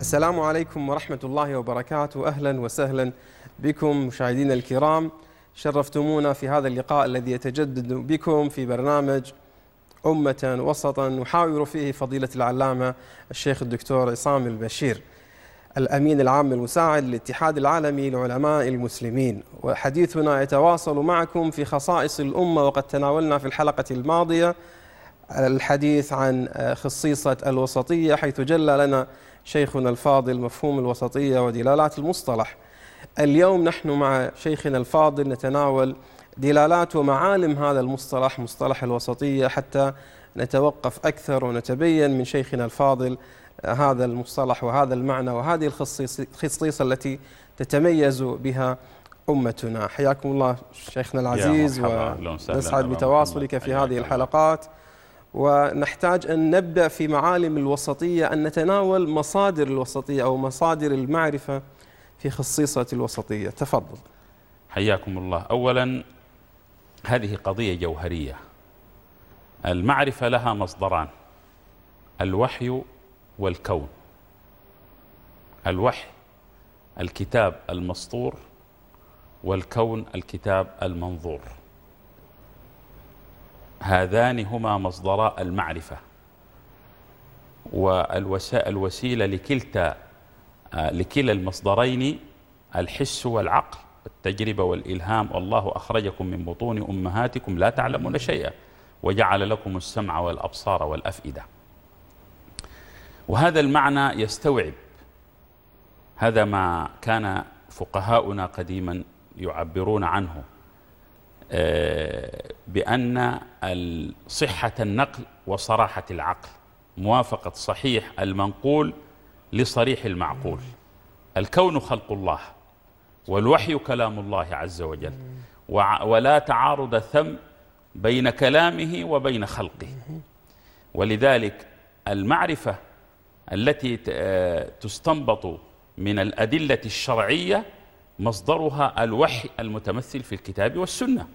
السلام عليكم ورحمة الله وبركاته. أهلا وسهلا بكم مشاهدينا الكرام. شرفتمونا في هذا اللقاء الذي يتجدد بكم في برنامج أمة وسطا نحاور فيه فضيلة العلامة الشيخ الدكتور عصام البشير الأمين العام المساعد للاتحاد العالمي لعلماء المسلمين. وحديثنا يتواصل معكم في خصائص الأمة وقد تناولنا في الحلقة الماضية الحديث عن خصيصة الوسطية حيث جلى لنا شيخنا الفاضل مفهوم الوسطية ودلالات المصطلح. اليوم نحن مع شيخنا الفاضل نتناول دلالات ومعالم هذا المصطلح مصطلح الوسطية حتى نتوقف أكثر ونتبين من شيخنا الفاضل هذا المصطلح وهذا المعنى وهذه الخصيصة التي تتميز بها أمتنا. حياكم الله شيخنا العزيز ونسعد بتواصلك في هذه الحلقات. ونحتاج أن نبدأ في معالم الوسطية أن نتناول مصادر الوسطية أو مصادر المعرفة في خصيصة الوسطية. تفضل. حياكم الله. أولا هذه قضية جوهرية. المعرفة لها مصدران الوحي والكون. الوحي الكتاب المسطور والكون الكتاب المنظور. هذان هما مصدراء المعرفة. والوسيلة لكلتا لكلا المصدرين الحس والعقل التجربة والإلهام. والله أخرجكم من بطون أمهاتكم لا تعلمون شيئا وجعل لكم السمع والأبصار والأفئدة. وهذا المعنى يستوعب هذا ما كان فقهاؤنا قديما يعبرون عنه. بأن صحة النقل وصراحة العقل موافقة صحيح المنقول لصريح المعقول. الكون خلق الله والوحي كلام الله عز وجل ولا تعارض ثم بين كلامه وبين خلقه. ولذلك المعرفة التي تستنبط من الأدلة الشرعية مصدرها الوحي المتمثل في الكتاب والسنة.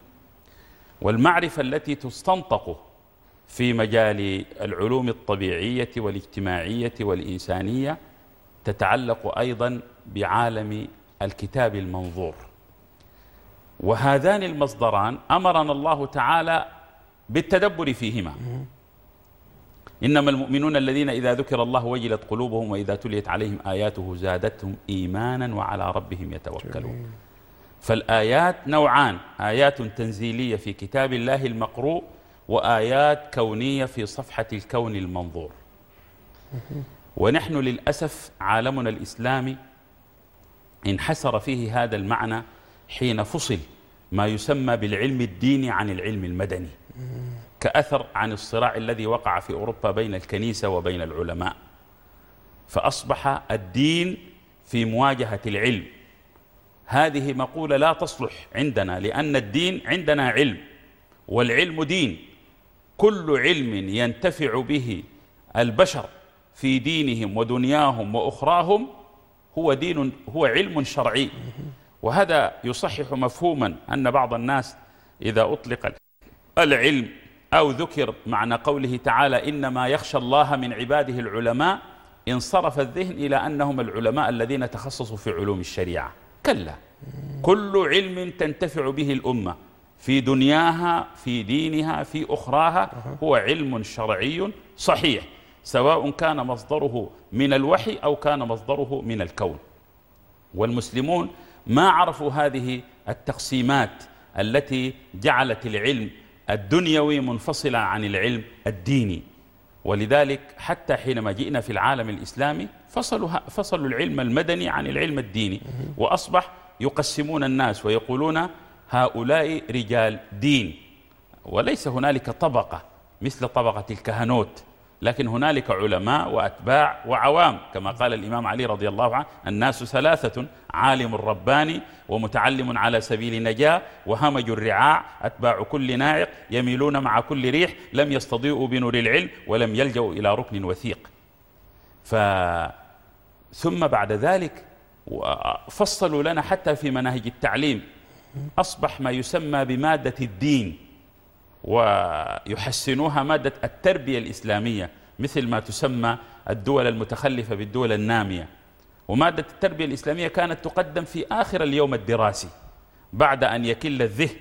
والمعرفة التي تستنطق في مجال العلوم الطبيعية والاجتماعية والإنسانية تتعلق أيضا بعالم الكتاب المنظور. وهذان المصدران أمرنا الله تعالى بالتدبر فيهما. إنما المؤمنون الذين إذا ذكر الله وجلت قلوبهم وإذا تليت عليهم آياته زادتهم إيمانا وعلى ربهم يتوكلون. فالآيات نوعان. آيات تنزيلية في كتاب الله المقروء وآيات كونية في صفحة الكون المنظور. ونحن للأسف عالمنا الإسلامي انحسر فيه هذا المعنى حين فصل ما يسمى بالعلم الديني عن العلم المدني كأثر عن الصراع الذي وقع في أوروبا بين الكنيسة وبين العلماء. فأصبح الدين في مواجهة العلم هذه مقولة لا تصلح عندنا لأن الدين عندنا علم والعلم دين. كل علم ينتفع به البشر في دينهم ودنياهم وأخراهم هو دين هو علم شرعي. وهذا يصحح مفهوما أن بعض الناس إذا أطلق العلم أو ذكر معنى قوله تعالى إنما يخشى الله من عباده العلماء انصرف الذهن إلى أنهم العلماء الذين تخصصوا في علوم الشريعة. كلا. كل علم تنتفع به الأمة. في دنياها في دينها في أخراها هو علم شرعي صحيح سواء كان مصدره من الوحي أو كان مصدره من الكون. والمسلمون ما عرفوا هذه التقسيمات التي جعلت العلم الدنيوي منفصلا عن العلم الديني. ولذلك حتى حينما جئنا في العالم الإسلامي فصلوا, فصلوا العلم المدني عن العلم الديني. وأصبح يقسمون الناس ويقولون هؤلاء رجال دين. وليس هنالك طبقة مثل طبقة الكهنوت. لكن هنالك علماء وأتباع وعوام كما قال الإمام علي رضي الله عنه الناس ثلاثة عالم رباني ومتعلم على سبيل نجاة وهمج الرعاع أتباع كل ناعق يميلون مع كل ريح لم يستضيئوا بنور العلم ولم يلجأوا إلى ركن وثيق. ف ثم بعد ذلك فصلوا لنا حتى في مناهج التعليم أصبح ما يسمى بمادة الدين. ويحسنوها مادة التربية الإسلامية مثل ما تسمى الدول المتخلفة بالدول النامية. ومادة التربية الإسلامية كانت تقدم في آخر اليوم الدراسي بعد أن يكل الذهن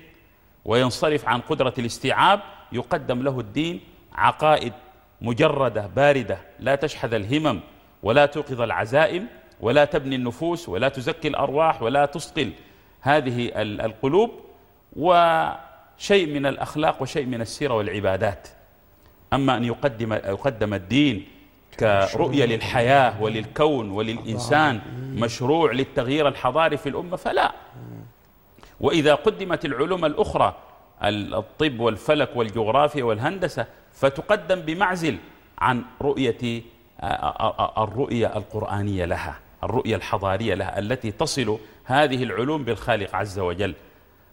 وينصرف عن قدرة الاستيعاب يقدم له الدين عقائد مجردة باردة لا تشحذ الهمم ولا توقظ العزائم ولا تبني النفوس ولا تزكي الأرواح ولا تثقل هذه القلوب. وشيء من الأخلاق وشيء من السيرة والعبادات. أما أن يقدم, يقدم الدين كرؤية للحياة وللكون وللإنسان مشروع للتغيير الحضاري في الأمة فلا. وإذا قدمت العلوم الأخرى الطب والفلك والجغرافيا والهندسة فتقدم بمعزل عن رؤية الرؤية القرآنية لها الرؤية الحضارية لها التي تصل هذه العلوم بالخالق عز وجل.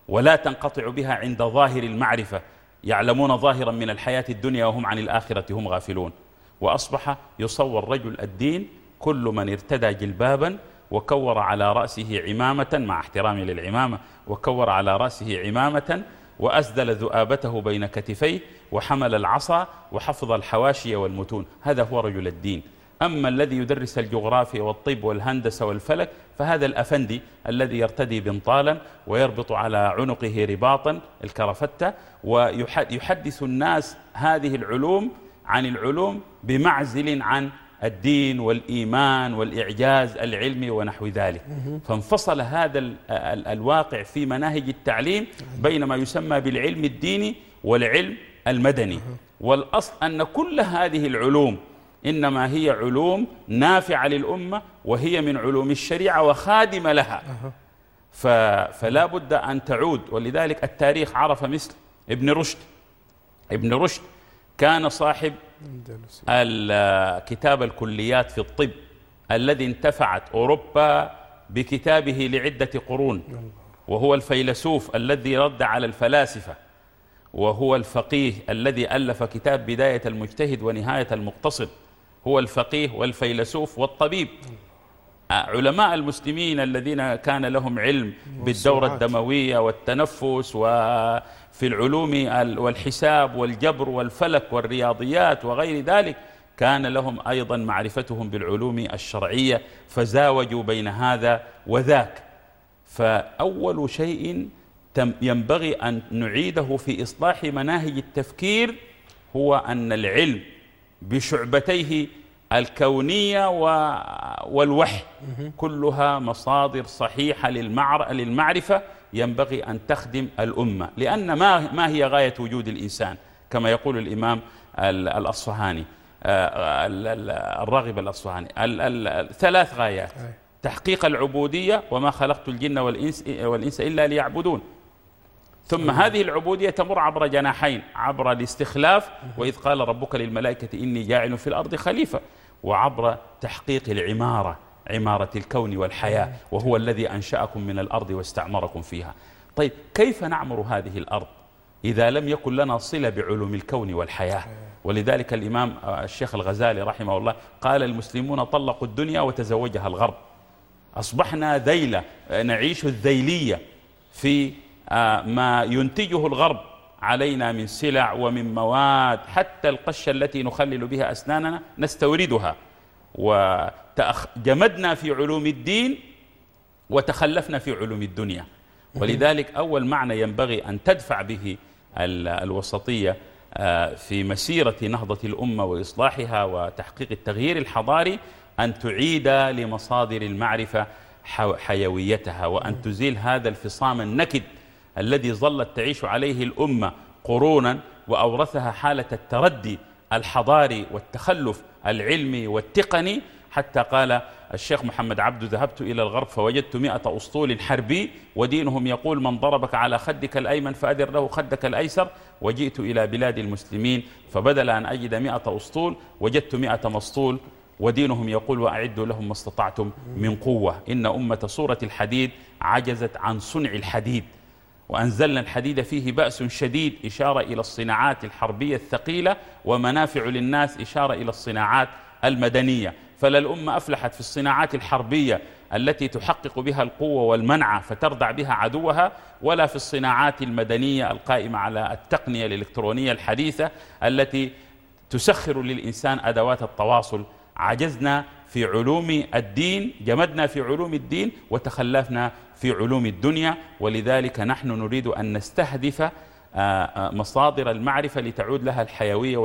ولا تنقطع بها عند ظاهر المعرفة. يعلمون ظاهرا من الحياة الدنيا وهم عن الآخرة هم غافلون. وأصبح يصور رجل الدين كل من ارتدى جلبابا وكور على رأسه عمامة مع احترامي للعمامة وكور على رأسه عمامة وأسدل ذؤابته بين كتفيه وحمل العصا وحفظ الحواشي والمتون. هذا هو رجل الدين. أما الذي يدرس الجغرافيا والطب والهندسة والفلك فهذا الأفندي الذي يرتدي بنطالا ويربط على عنقه رباطا الكرفتة ويحدث الناس هذه العلوم عن العلوم بمعزل عن الدين والإيمان والإعجاز العلمي ونحو ذلك. فانفصل هذا الواقع في مناهج التعليم بين ما يسمى بالعلم الديني والعلم المدني. والأصل أن كل هذه العلوم إنما هي علوم نافعة للأمة وهي من علوم الشريعة وخادمة لها. فلا بد أن تعود. ولذلك التاريخ عرف مثل ابن رشد. ابن رشد كان صاحب كتاب الكليات في الطب الذي انتفعت أوروبا بكتابه لعدة قرون. وهو الفيلسوف الذي رد على الفلاسفة. وهو الفقيه الذي ألف كتاب بداية المجتهد ونهاية المقتصد. هو الفقيه والفيلسوف والطبيب. علماء المسلمين الذين كان لهم علم بالدورة الدموية والتنفس وفي العلوم والحساب والجبر والفلك والرياضيات وغير ذلك كان لهم أيضا معرفتهم بالعلوم الشرعية فزاوجوا بين هذا وذاك. فأول شيء ينبغي أن نعيده في إصلاح مناهج التفكير هو أن العلم بشعبتيه الكونية والوحي. كلها مصادر صحيحة للمعرفة ينبغي أن تخدم الأمة لأن ما, ما هي غاية وجود الإنسان؟ كما يقول الإمام الأصفهاني آه، الراغب الأصفهاني ثلاث غايات. تحقيق العبودية وما خلقت الجن والإنس, والإنس إلا ليعبدون. ثم هذه العبودية تمر عبر جناحين عبر الاستخلاف وإذ قال ربك للملائكة إني جاعل في الأرض خليفة وعبر تحقيق العمارة عمارة الكون والحياة وهو الذي أنشأكم من الأرض واستعمركم فيها. طيب كيف نعمر هذه الأرض إذا لم يكن لنا صلة بعلوم الكون والحياة؟ ولذلك الإمام الشيخ الغزالي رحمه الله قال المسلمون طلقوا الدنيا وتزوجها الغرب. أصبحنا ذيلة نعيش الذيلية في ما ينتجه الغرب علينا من سلع ومن مواد حتى القشة التي نخلل بها أسناننا نستوردها. وجمدنا في علوم الدين وتخلفنا في علوم الدنيا. ولذلك أول معنى ينبغي أن تدفع به الوسطية آه، في مسيرة نهضة الأمة وإصلاحها وتحقيق التغيير الحضاري أن تعيد لمصادر المعرفة حيويتها وأن تزيل هذا الفصام النكد الذي ظلت تعيش عليه الأمة قرونا وأورثها حالة التردي الحضاري والتخلف العلمي والتقني. حتى قال الشيخ محمد عبد ذهبت إلى الغرب فوجدت مئة أسطول حربي ودينهم يقول من ضربك على خدك الأيمن فأدر له خدك الأيسر وجئت إلى بلاد المسلمين فبدل أن أجد مئة أسطول وجدت مئة مسطول ودينهم يقول وأعدوا لهم ما استطعتم من قوة إن أمة صورة الحديد عجزت عن صنع الحديد. وأنزلنا الحديد فيه بأس شديد إشارة إلى الصناعات الحربية الثقيلة ومنافع للناس إشارة إلى الصناعات المدنية. فلا الأمة أفلحت في الصناعات الحربية التي تحقق بها القوة والمنع فتردع بها عدوها ولا في الصناعات المدنية القائمة على التقنية الإلكترونية الحديثة التي تسخر للإنسان أدوات التواصل. عجزنا في علوم الدين جمدنا في علوم الدين وتخلفنا في علوم الدنيا ولذلك نحن نريد أن نستهدف آه، آه، مصادر المعرفة لتعود لها الحيوية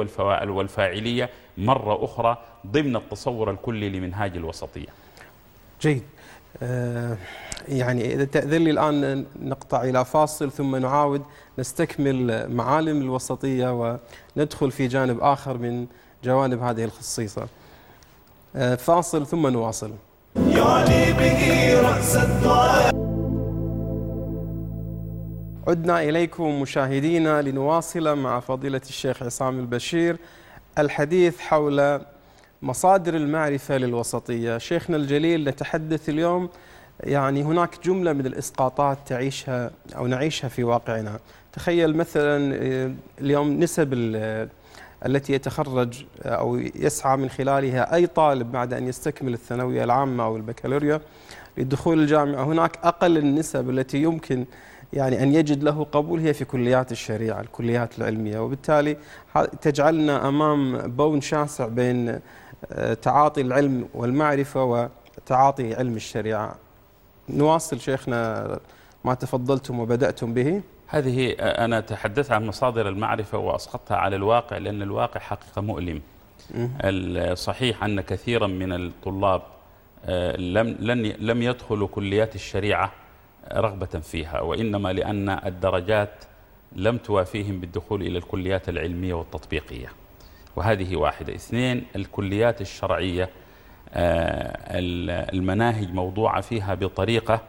والفاعلية مرة أخرى ضمن التصور الكلي لمنهاج الوسطية. جيد. آه، يعني إذا تأذن لي الآن نقطع إلى فاصل ثم نعاود نستكمل معالم الوسطية وندخل في جانب آخر من جوانب هذه الخصيصة. فاصل ثم نواصل. يعني به رأس الدعاء عدنا إليكم مشاهدينا لنواصل مع فضيلة الشيخ عصام البشير الحديث حول مصادر المعرفة للوسطية. شيخنا الجليل نتحدث اليوم يعني هناك جملة من الإسقاطات تعيشها أو نعيشها في واقعنا. تخيل مثلا آه، اليوم نسب التي يتخرج أو يسعى من خلالها أي طالب بعد أن يستكمل الثانوية العامة أو البكالوريا للدخول الجامعة. هناك أقل النسب التي يمكن يعني أن يجد له قبول هي في كليات الشريعة الكليات العلمية. وبالتالي تجعلنا أمام بون شاسع بين آه، تعاطي العلم والمعرفة وتعاطي علم الشريعة. نواصل شيخنا ما تفضلتم وبدأتم به. هذه آه، أنا تحدثت عن مصادر المعرفة وأسقطتها على الواقع لأن الواقع حقيقة مؤلم. الصحيح أن كثيرا من الطلاب آه، لم لم يدخلوا كليات الشريعة رغبة فيها وإنما لأن الدرجات لم توافيهم بالدخول إلى الكليات العلمية والتطبيقية. وهذه واحدة. اثنين الكليات الشرعية آه، المناهج موضوعة فيها بطريقة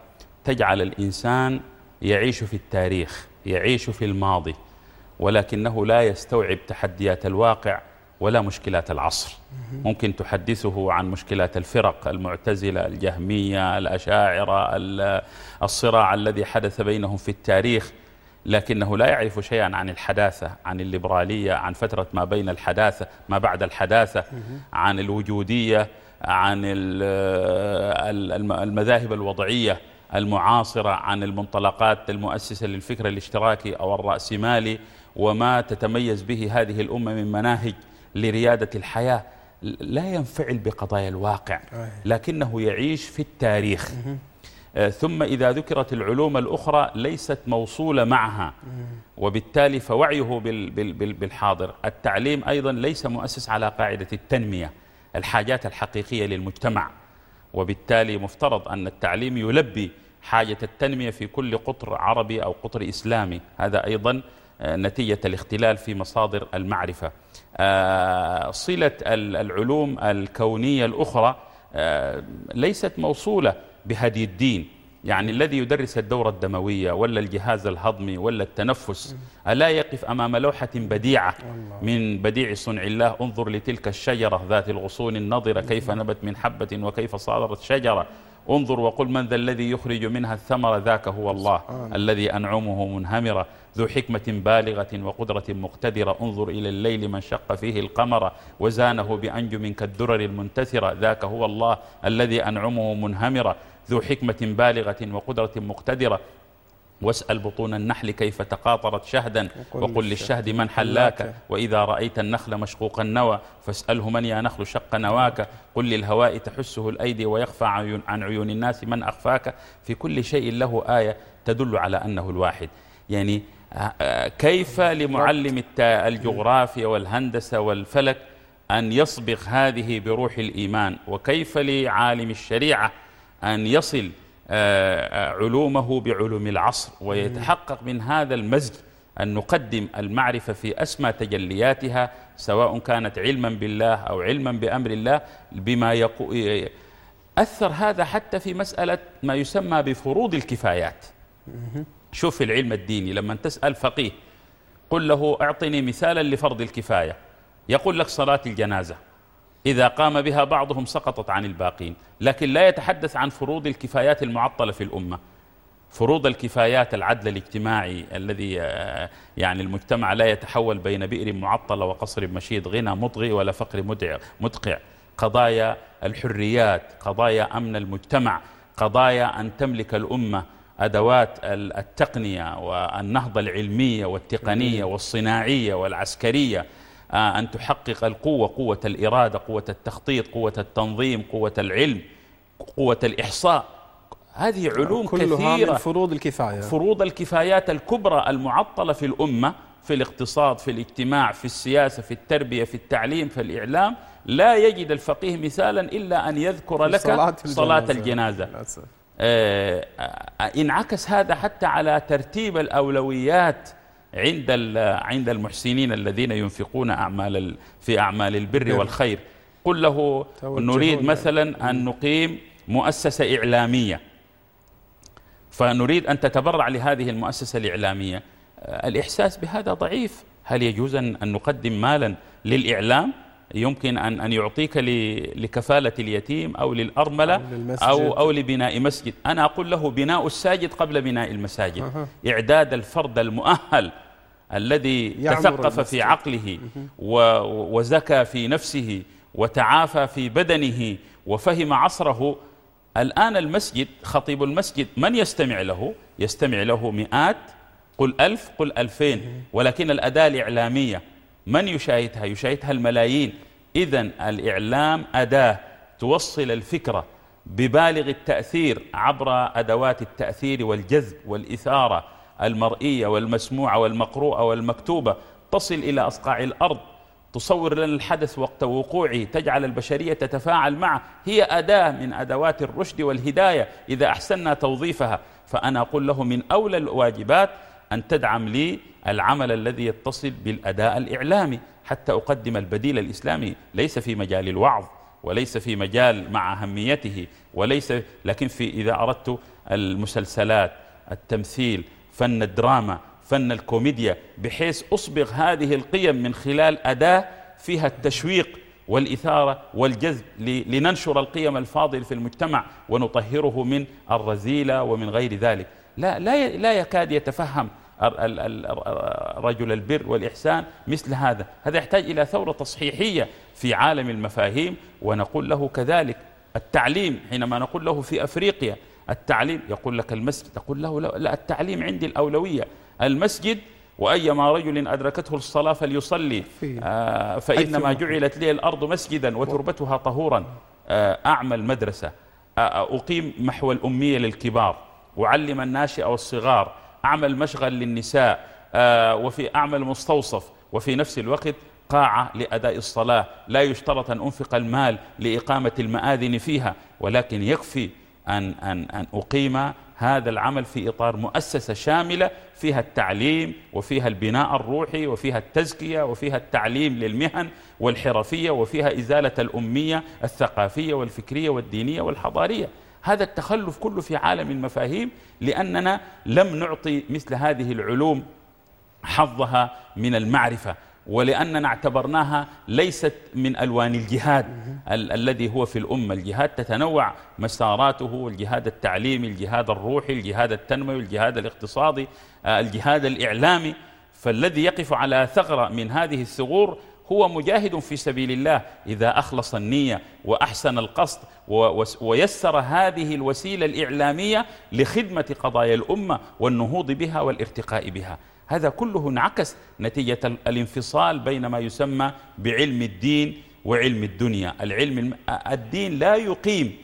تجعل الإنسان يعيش في التاريخ يعيش في الماضي ولكنه لا يستوعب تحديات الواقع ولا مشكلات العصر. ممكن تحدثه عن مشكلات الفرق المعتزلة الجهمية الأشاعرة الصراع الذي حدث بينهم في التاريخ لكنه لا يعرف شيئا عن الحداثة عن الليبرالية عن فترة ما بين الحداثة ما بعد الحداثة عن الوجودية عن المذاهب الوضعية المعاصرة عن المنطلقات المؤسسة للفكر الاشتراكي أو الرأسمالي وما تتميز به هذه الأمة من مناهج لريادة الحياة لا ينفعل بقضايا الواقع لكنه يعيش في التاريخ. آه، ثم إذا ذكرت العلوم الأخرى ليست موصولة معها. وبالتالي فوعيه بالحاضر. التعليم أيضا ليس مؤسس على قاعدة التنمية الحاجات الحقيقية للمجتمع. وبالتالي مفترض أن التعليم يلبي حاجة التنمية في كل قطر عربي أو قطر إسلامي. هذا أيضا آه، نتيجة الاختلال في مصادر المعرفة. صلة العلوم الكونية الأخرى آه، ليست موصولة بهدي الدين. يعني الذي يدرس الدورة الدموية ولا الجهاز الهضمي ولا التنفس ألا يقف أمام لوحة بديعة من بديع صنع الله؟ انظر لتلك الشجرة ذات الغصون النضرة كيف نبت من حبة وكيف صارت شجرة. انظر وقل من ذا الذي يخرج منها الثمر ذاك هو الله الذي أنعمه منهمرة ذو حكمة بالغة وقدرة مقتدرة. انظر إلى الليل من شق فيه القمر وزانه بأنجم كالدرر المنتثرة ذاك هو الله الذي أنعمه منهمرة ذو حكمة بالغة وقدرة مقتدرة. واسأل بطون النحل كيف تقاطرت شهدا. وقل للشهد من حلاك. وإذا رأيت النخل مشقوق النوى فاسأله من يا نخل شق نواك. قل للهواء تحسه الأيدي ويخفى عن عيون الناس من أخفاك. في كل شيء له آية تدل على أنه الواحد. يعني آه، آه، كيف لمعلم الجغرافيا والهندسة والفلك أن يصبغ هذه بروح الإيمان؟ وكيف لعالم الشريعة أن يصل علومه بعلوم العصر ويتحقق من هذا المزج أن نقدم المعرفة في أسمى تجلياتها سواء كانت علما بالله أو علما بأمر الله بما يقو... أثر هذا حتى في مسألة ما يسمى بفروض الكفايات. شوف العلم الديني لما تسأل فقيه قل له أعطني مثالا لفرض الكفاية يقول لك صلاة الجنازة. إذا قام بها بعضهم سقطت عن الباقين. لكن لا يتحدث عن فروض الكفايات المعطلة في الأمة. فروض الكفايات العدل الاجتماعي الذي آه، يعني المجتمع لا يتحول بين بئر معطلة وقصر مشيد غنى مطغي ولا فقر مدقع. قضايا الحريات قضايا أمن المجتمع قضايا أن تملك الأمة أدوات التقنية والنهضة العلمية والتقنية والصناعية والعسكرية. أن تحقق القوة قوة الإرادة قوة التخطيط قوة التنظيم قوة العلم قوة الإحصاء. هذه علوم كلها كثيرة. من فروض الكفاية. فروض الكفايات الكبرى المعطلة في الأمة في الاقتصاد في الاجتماع في السياسة في التربية في التعليم في الإعلام. لا يجد الفقيه مثالا إلا أن يذكر لك صلاة صلاة الجنازة. الجنازة. للأسف. آه، آه، انعكس هذا حتى على ترتيب الأولويات عند ال- عند المحسنين الذين ينفقون أعمال ال- في أعمال البر بر. والخير قل له نريد. مثلا أن نقيم مؤسسة إعلامية فنريد أن تتبرع لهذه المؤسسة الإعلامية آه، الإحساس بهذا ضعيف هل يجوز أن نقدم مالا للإعلام يمكن أن أن يعطيك لكفالة اليتيم أو للأرملة أو للمسجد. أو أو لبناء مسجد. أنا أقول له بناء الساجد قبل بناء المساجد. أها. إعداد الفرد المؤهل الذي تثقف المسجد. في عقله وزكى في نفسه وتعافى في بدنه وفهم عصره. الآن المسجد خطيب المسجد من يستمع له؟ يستمع له مئات قل ألف قل ألفين. ولكن الأداة الإعلامية. من يشاهدها؟ يشاهدها الملايين. إذا الإعلام أداة توصل الفكرة ببالغ التأثير عبر أدوات التأثير والجذب والإثارة المرئية والمسموعة والمقروءة والمكتوبة. تصل إلى أصقاع الأرض. تصور لنا الحدث وقت وقوعه. تجعل البشرية تتفاعل معه. هي أداة من أدوات الرشد والهداية. إذا أحسننا توظيفها فأنا أقول له من أولى الواجبات أن تدعم لي العمل الذي يتصل بالأداء الإعلامي حتى أقدم البديل الإسلامي. ليس في مجال الوعظ وليس في مجال مع أهميته وليس لكن في إذا أردت المسلسلات التمثيل فن الدراما فن الكوميديا بحيث أصبغ هذه القيم من خلال أداة فيها التشويق والإثارة والجذب لننشر القيم الفاضلة في المجتمع ونطهره من الرذيلة ومن غير ذلك. لا لا لا يكاد يتفهم رجل البر والإحسان مثل هذا. هذا يحتاج إلى ثورة تصحيحية في عالم المفاهيم ونقول له كذلك التعليم حينما نقول له في أفريقيا التعليم يقول لك المسجد تقول له لا, التعليم عندي الأولوية. المسجد وأيما رجل أدركته الصلاة فليصلي. آه فإنما جعلت لي الأرض مسجدا وتربتها طهورا. آه أعمل مدرسة آه أقيم محو الأمية للكبار. أعلم الناشئة والصغار أعمل مشغل للنساء آه وفي أعمل مستوصف وفي نفس الوقت قاعة لأداء الصلاة لا يشترط أن أنفق المال لإقامة المآذن فيها ولكن يكفي أن, أن, أن أقيم هذا العمل في إطار مؤسسة شاملة فيها التعليم وفيها البناء الروحي وفيها التزكية وفيها التعليم للمهن والحرفية وفيها إزالة الأمية الثقافية والفكرية والدينية والحضارية. هذا التخلف كله في عالم المفاهيم لأننا لم نعطي مثل هذه العلوم حظها من المعرفة ولأننا اعتبرناها ليست من ألوان الجهاد ال- الذي هو في الأمة. الجهاد تتنوع مساراته الجهاد التعليمي الجهاد الروحي الجهاد التنموي الجهاد الاقتصادي آه، الجهاد الإعلامي. فالذي يقف على ثغرة من هذه الثغور هو مجاهد في سبيل الله إذا أخلص النية وأحسن القصد ويسر هذه الوسيلة الإعلامية لخدمة قضايا الأمة والنهوض بها والارتقاء بها. هذا كله انعكس نتيجة ال- الانفصال بين ما يسمى بعلم الدين وعلم الدنيا. العلم الدين لا يقيم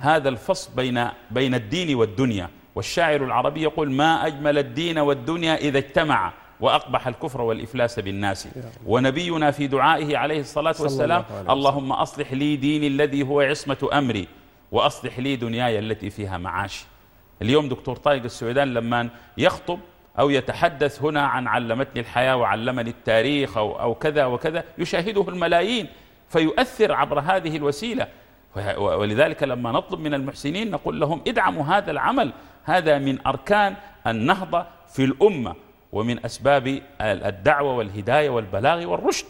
هذا الفصل بين بين الدين والدنيا. والشاعر العربي يقول ما أجمل الدين والدنيا إذا اجتمع وأقبح الكفر والإفلاس بالناس. ونبينا في دعائه عليه الصلاة والسلام الله. اللهم أصلح لي ديني الذي هو عصمة أمري وأصلح لي دنياي التي فيها معاشي. اليوم دكتور طارق السويدان لما يخطب أو يتحدث هنا عن علمتني الحياة وعلمني التاريخ أو, أو كذا وكذا يشاهده الملايين فيؤثر عبر هذه الوسيلة. ولذلك لما نطلب من المحسنين نقول لهم ادعموا هذا العمل هذا من أركان النهضة في الأمة. ومن أسباب الدعوة والهداية والبلاغ والرشد.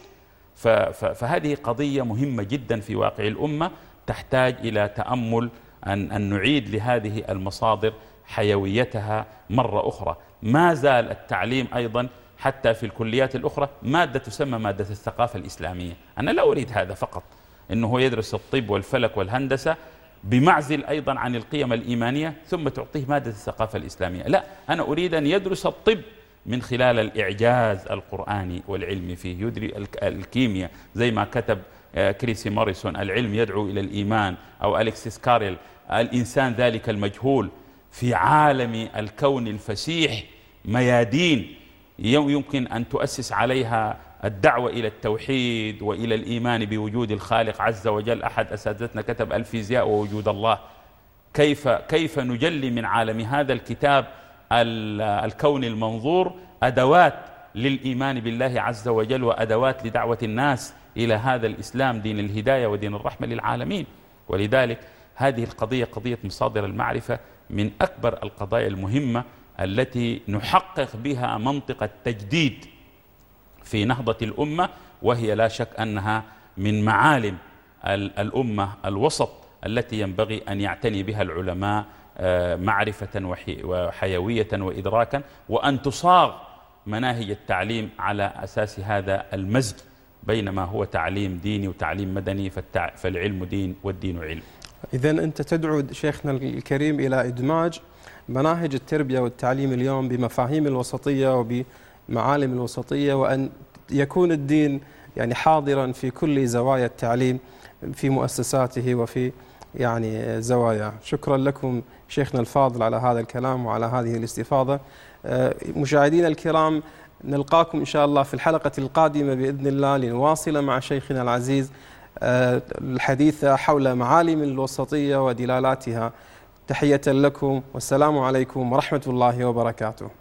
فهذه قضية مهمة جدا في واقع الأمة تحتاج إلى تأمل أن, أن نعيد لهذه المصادر حيويتها مرة أخرى. ما زال التعليم أيضا حتى في الكليات الأخرى مادة تسمى مادة الثقافة الإسلامية. أنا لا أريد هذا فقط أنه هو يدرس الطب والفلك والهندسة بمعزل أيضا عن القيم الإيمانية ثم تعطيه مادة الثقافة الإسلامية. لا أنا أريد أن يدرس الطب من خلال الإعجاز القرآني والعلمي فيه. يدري الكيمياء زي ما كتب آه، كريسي موريسون العلم يدعو إلى الإيمان أو أليكسيس كاريل الإنسان ذلك المجهول في عالم الكون الفسيح ميادين يمكن أن تؤسس عليها الدعوة إلى التوحيد وإلى الإيمان بوجود الخالق عز وجل. أحد أساتذتنا كتب الفيزياء ووجود الله. كيف كيف نجلي من عالم هذا الكتاب الكون المنظور أدوات للإيمان بالله عز وجل وأدوات لدعوة الناس إلى هذا الإسلام دين الهداية ودين الرحمة للعالمين. ولذلك هذه القضية قضية مصادر المعرفة من أكبر القضايا المهمة التي نحقق بها منطقة تجديد في نهضة الأمة وهي لا شك أنها من معالم الأمة الوسط التي ينبغي أن يعتني بها العلماء معرفة وحيوية وإدراكا وأن تصاغ مناهج التعليم على أساس هذا المزج بينما هو تعليم ديني وتعليم مدني فالعلم دين والدين علم. إذا أنت تدعو شيخنا الكريم إلى إدماج مناهج التربية والتعليم اليوم بمفاهيم الوسطية وبمعالم الوسطية وأن يكون الدين يعني حاضرا في كل زوايا التعليم في مؤسساته وفي يعني زوايا. شكرا لكم شيخنا الفاضل على هذا الكلام وعلى هذه الاستفاضة. آه، مشاهدينا الكرام نلقاكم إن شاء الله في الحلقة القادمة بإذن الله لنواصل مع شيخنا العزيز آه، الحديث حول معالم الوسطية ودلالاتها. تحية لكم والسلام عليكم ورحمة الله وبركاته.